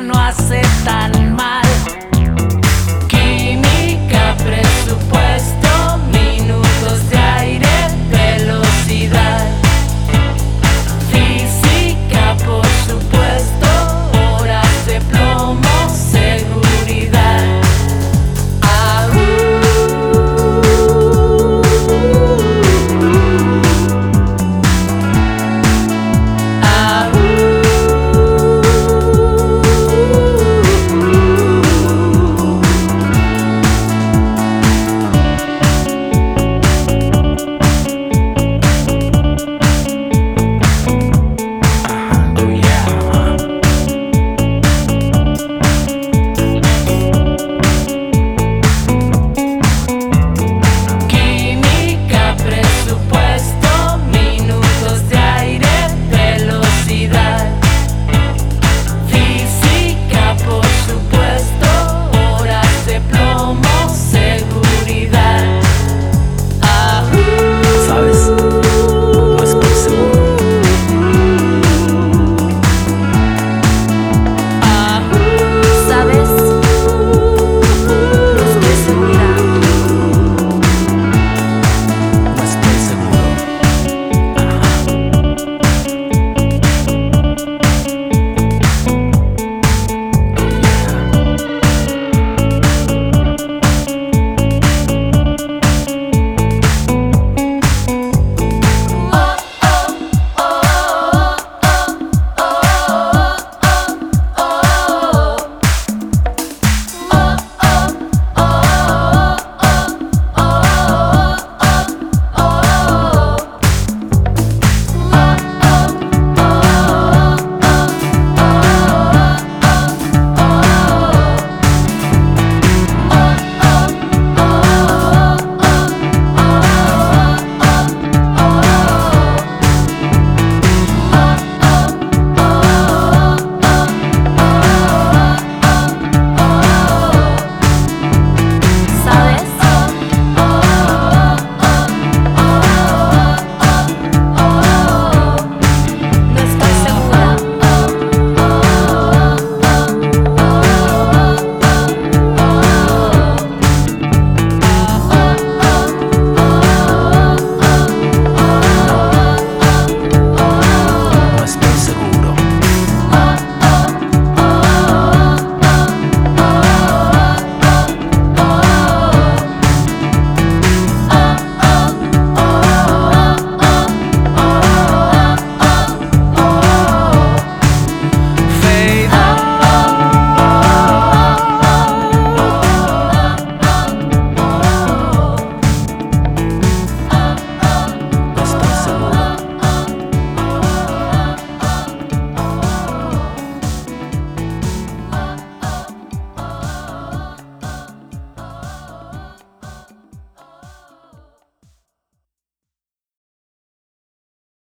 no aceptan.